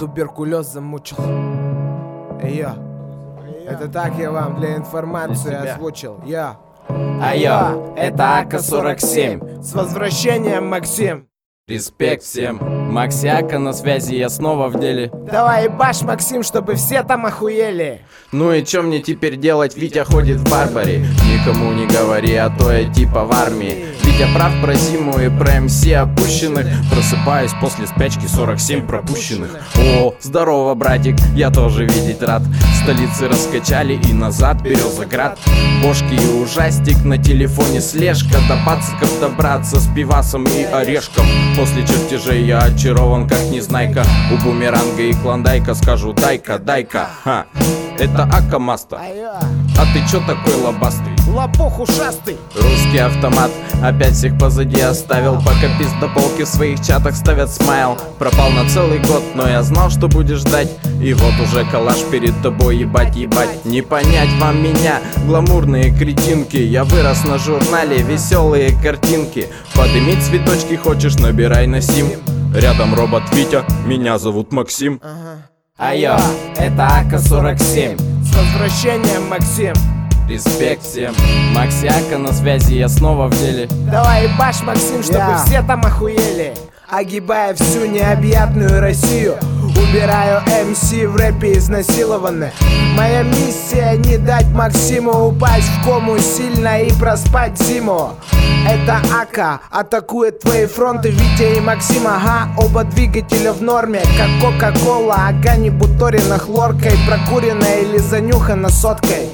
туберкулез замучил. Йо. Это так я вам для информации Для озвучил. Йо. Айо, это АК-47 С возвращением, Максим. Респект всем Максиака на связи, я снова в деле Давай ебашь, Максим, чтобы все там охуели. Ну и чё мне теперь делать? Витя ходит в барбаре Никому не говори, а то я типа в армии Витя прав про зиму и про МС опущенных. Просыпаюсь после спячки 47 пропущенных. О, здорово, братик, я тоже видеть рад. Столицы раскачали и назад Березоград. Бошки и ужастик на телефоне слежка. До пациков добраться с пивасом и орешком. После чертежей я очарован как незнайка. У бумеранга и клондайка скажу дай-ка, дай-ка Ха, это Акамаста. А ты чё такой лобастый? Лопух ушастый. Русский автомат опять всех позади оставил. Пока пиздополки в своих чатах ставят смайл. Пропал на целый год, но я знал, что будешь ждать. И вот уже калаш перед тобой, ебать, ебать. Не понять вам меня, гламурные кретинки. Я вырос на журнале, веселые картинки Подымить цветочки хочешь, набирай на сим. Рядом робот Витя, меня зовут Максим. Айо, это АК-47 С возвращением, Максим. Респект всем Максиака на связи, я снова в деле. Давай ебашь, Максим, чтобы Я. все там охуели. Огибая всю необъятную Россию Убираю МС в рэпе изнасилованных. Моя миссия не дать Максиму упасть в кому сильно и проспать зиму. Это Ака атакует твои фронты Витя и Максим, ага, оба двигателя в норме Как Кока-Кола, ага, не буторина хлоркой Прокуренная или занюхана соткой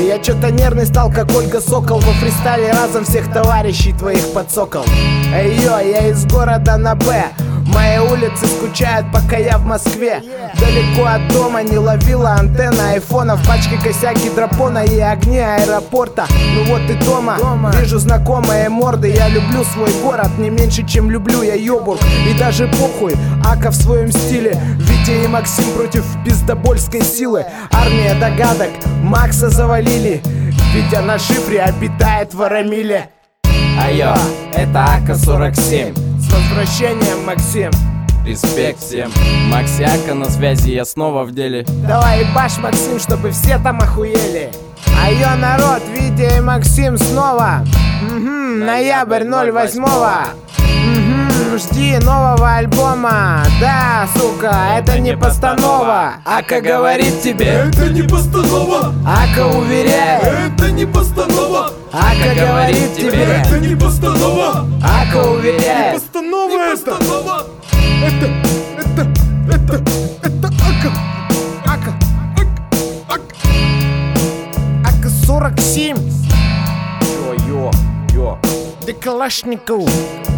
я чё-то нервный стал, как Ольга Сокол Во фристайле разом всех товарищей твоих подсокол йо, я из города на Б Мои улицы скучают, пока я в Москве. Далеко от дома не ловила антенна айфона В пачке косяк гидропона и огни аэропорта. Ну вот и дома, вижу знакомые морды Я люблю свой город не меньше, чем люблю я Йобург. И даже похуй, Ака в своем стиле. Витя и Максим против пиздобольской силы. Армия догадок, Макса завалили. Витя на шифре обитает в Арамиле. Айо, это АК-47 С возвращением, Максим. Респект всем. Максиака на связи, я снова в деле. Давай ебашь, Максим, чтобы все там охуели. Айо, народ, Витя и Максим снова. Мгм, Ноябрь 08 Мгм, Жди нового альбома. Да, сука, это не постанова. Ака говорит тебе. Это не постанова! Ака уверяет. Это не постанова! Ака говорит тебе. Это не постанова! Kalashnikov.